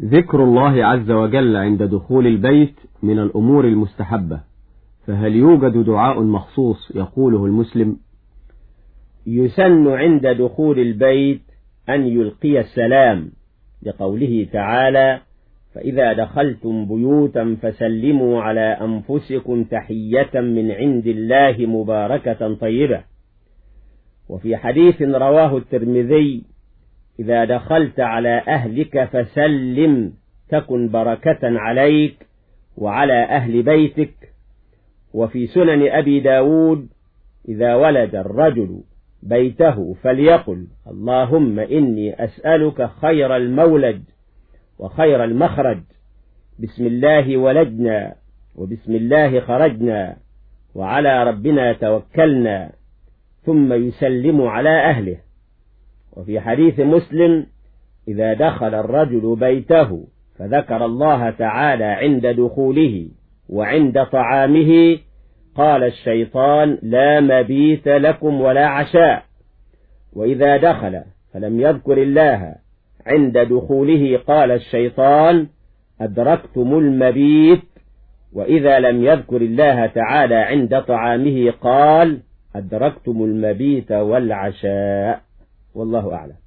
ذكر الله عز وجل عند دخول البيت من الأمور المستحبة فهل يوجد دعاء مخصوص؟ يقوله المسلم. يسن عند دخول البيت أن يلقي السلام لقوله تعالى فإذا دخلتم بيوتا فسلموا على أنفسكم تحية من عند الله مباركة طيبة وفي حديث رواه الترمذي إذا دخلت على أهلك فسلم تكن بركة عليك وعلى أهل بيتك. وفي سنن أبي داود إذا ولد الرجل بيته فليقل اللهم إني أسألك خير المولد وخير المخرج. بسم الله ولدنا وبسم الله خرجنا وعلى ربنا توكلنا. ثم يسلم على أهله. وفي حديث مسلم إذا دخل الرجل بيته فذكر الله تعالى عند دخوله وعند طعامه قال الشيطان لا مبيت لكم ولا عشاء وإذا دخل فلم يذكر الله عند دخوله قال الشيطان أدركتم المبيت وإذا لم يذكر الله تعالى عند طعامه قال أدركتم المبيت والعشاء والله أعلم.